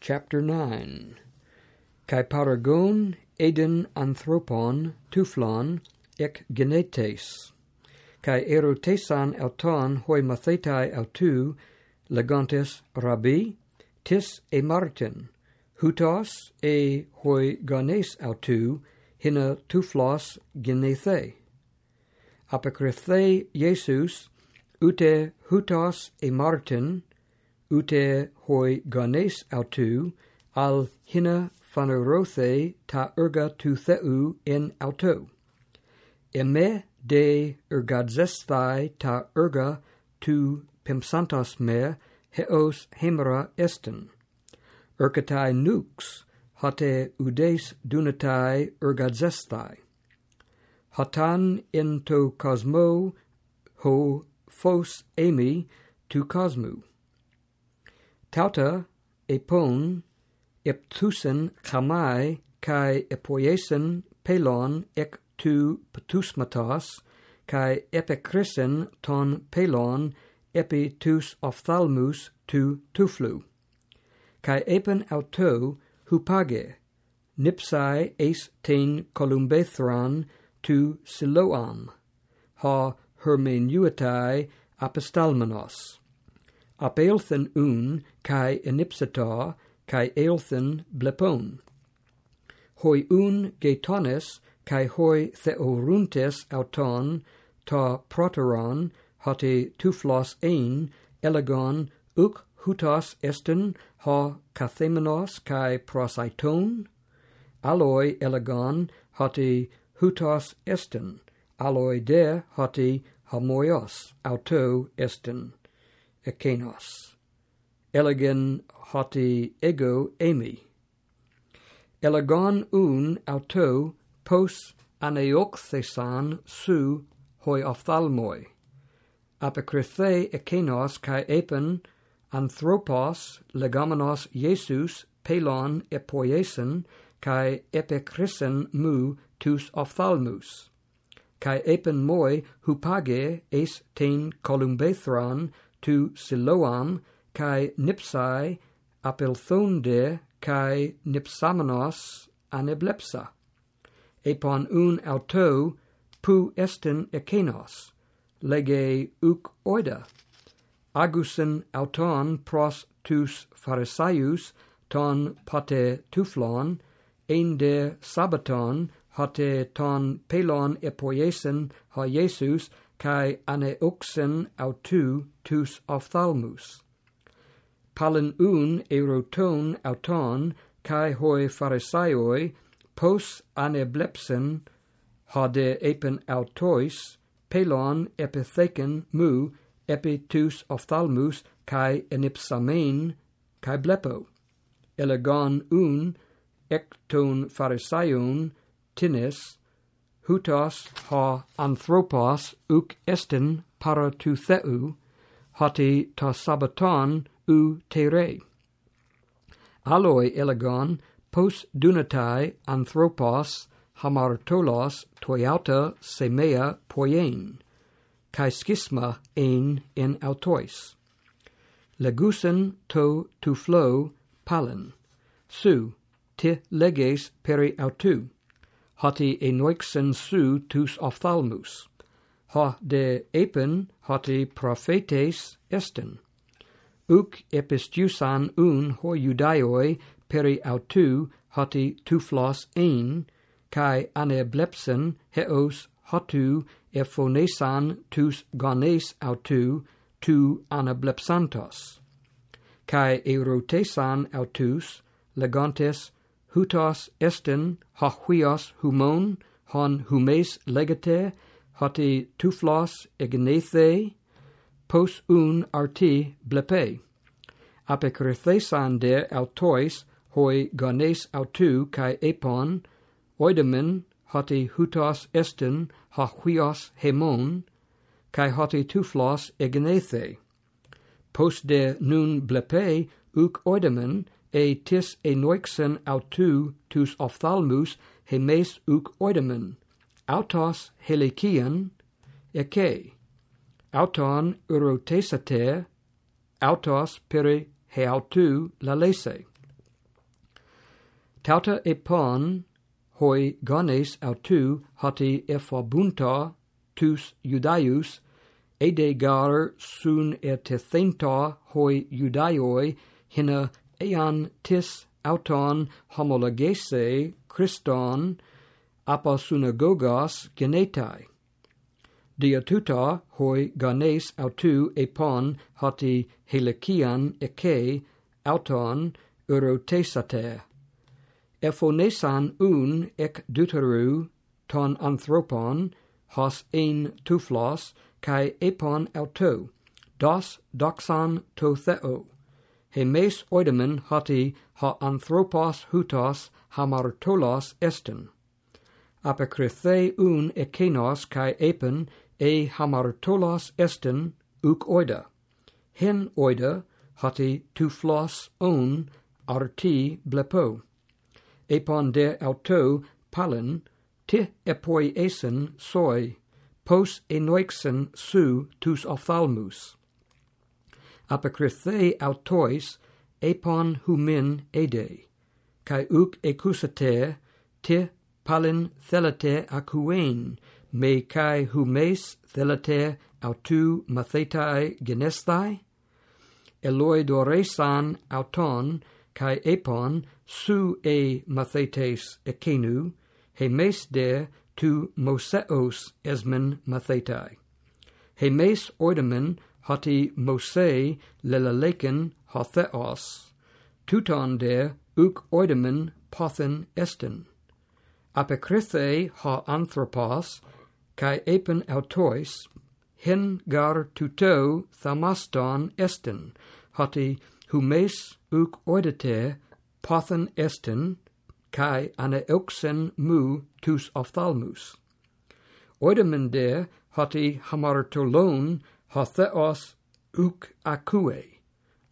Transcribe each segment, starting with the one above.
chapter 9 kai paragon eden anthropon tuflon ek genetes. Kai erotesan auton hoi mathetai autu legantes rabbi tis e martin. Hutos e hoi ganes autu hina tuflos genethe. Apokrythe jesus ute hutos e martin ute hoi ganes autu al hina phanerothe ta erga tu theu in auto. Eme de ergadzesthai ta erga tu pimsantas me heos hemera esten. Erkatai nux, hate udes dunatai ergadzesthai. Hatan ento cosmo ho phos emi tu cosmu tauta epon eptusen chamai kai epoiesen pelon ek tu patusmatos kai epikrisen ton pelon epi tus ophthalmus tu tuflu. Kai epen auto hupage nipsai eis ten columbethron tu siloam. Ha hermeneutai apostalmenos apelthen un kai enipsata kai elthen blepon. Hoi un getones kai hoi theoruntes auton ta proteron hote tuflos ein elegon uk hutas esten ha kathemenos kai prosaiton aloi elegon hote hutas esten. Aloi de hote homoios auto esten ekenos. Elegen hoti ego emi. Elegon un auto pos aneoxesan su hoi ophthalmoi. Apokrithe ekenos kai epen anthropos legomenos Jesus pelon epoiesen kai epikrisen mu tus ophthalmus. Kai epen moi hupage es ten columbethron tu Siloam kai Nipsai Apelthonde kai Nipsamenos aneblepsa epon un auto pu estin ekenos lege uk oida. Agusen auton pros tus pharisaius ton pate tuflon ende sabaton hate ton pelon epoiesen ha Jesus kai ane oxen autou tous ophthalmus. Palin un eroton auton kai hoi pharisaioi pos aneblepsen hade epen autois pelon epitheken mu epi tus ophthalmus kai enipsamen kai blepo elegon un ecton pharisaion tines hutas ha anthropos uk estin para tu theu, hati ta sabaton u tere. Aloi elegon pos dunatai anthropos hamartolos toiauta semea poien, kai schisma ein in autois. Legusen to tu flo palin, su, te leges peri autu hati enoixen su tus ophthalmus, ha de epen hati prophetes esten, uc epistiusan un hoi judaioi peri autu hati tuflos ein, kai aneblepsen heos hotu ephonesan tus gones autu tu anablepsantos, Kai erotesan autus legantes hutas estin ha huios humon hon humes legate hoti tuflos egnethe pos un arti blepe apekrethesan de autois hoi gones autu kai epon oidemen hoti hutas estin ha huios hemon kai hoti tuflos egnethe pos de nun blepe uk oidemen e tis enoixen autu tus ophthalmus hemes uc oidemen, autos helikian eke, auton urotesater, autos peri heautou lalese. Tauta epon hoi gones autu hoti ephobunta tus judaius, ede gar sun ertethenta hoi judaioi hina ean tis auton homologese Christon apa synagogos genetai. Dia tuta hoi ganes autou epon hoti helikian eke auton urotesate. Ephonesan un ek deuteru ton anthropon hos ein tuflos kai epon autou, dos doxan to theo he mes oidemen hoti ha anthropos hutos hamartolos esten. Apekrithe un ekenos kai epen e hamartolos esten uk oida. Hen oida hoti tuflos on arti blepo. Epon de auto palin ti epoi esen soi, pos enoixen su tus ophthalmus apokrythei autois epon humin ede, kai uk ecusate te palin thelate acuen, me kai humes thelate autu mathetai genesthai, eloi doresan auton, kai epon su e mathetes ekenu, he mes de tu moseos esmen mathetai hemes oidemen hati mose lelaleken hotheos, tuton de uk oidemen pothen esten. Apekrithe ha anthropos, kai epen autois, hen gar tuto thamaston esten, hati humes uk oidete pothen esten, kai ane oxen mu tus ophthalmus. Oidemen de hoti hamartolon ha theos uk acue,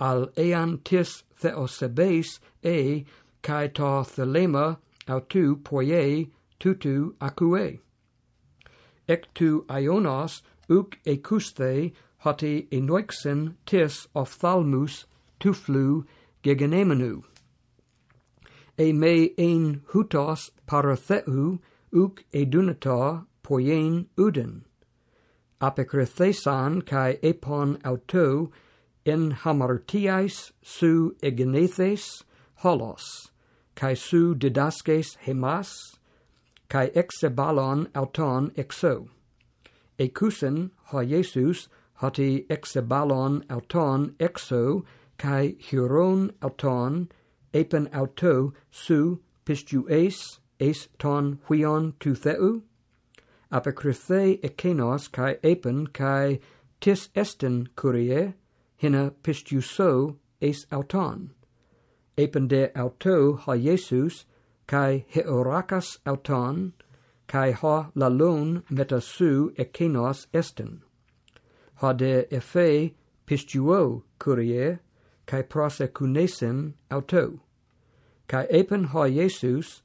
al ean tis theosebes e, kai ta thelema autu poie tutu acue. Ec tu ionos uk ecuste hoti enoixen tis ophthalmus tuflu gegenemenu. E me ein hutos paratheu uk edunata poien uden apekrithesan kai epon auto en hamartiais su egenethes holos kai su didaskes hemas kai exebalon auton exo. Ekusen ha jesus hoti exebalon auton exo kai huron auton epen auto su pistues es ton huion tu theu apokrythei ekenos kai epen kai tis esten curie hina pistiuso es auton. Epen de auto ha Jesus kai heorakas auton kai ha lalon metasu ekenos esten. Ha de efe pistuo curie kai prosecunesem auto kai epen ha Jesus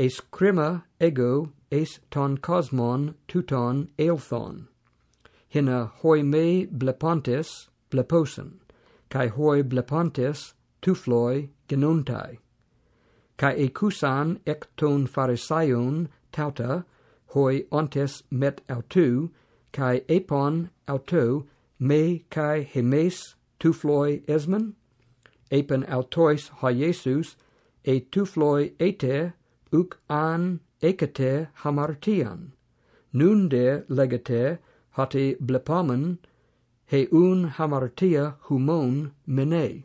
es crema ego es ton cosmon tuton eilthon, hina hoi me blepontes bleposen, kai hoi blepontes tufloi genuntai, kai ecusan ec ton pharisaion tauta, hoi ontes met autu, kai epon auto me kai hemes tufloi esmen, epen autois ha Iesus, e tufloi ete uk an ekete hamartian, nunde legete hati blepamen, he un hamartia humon mene.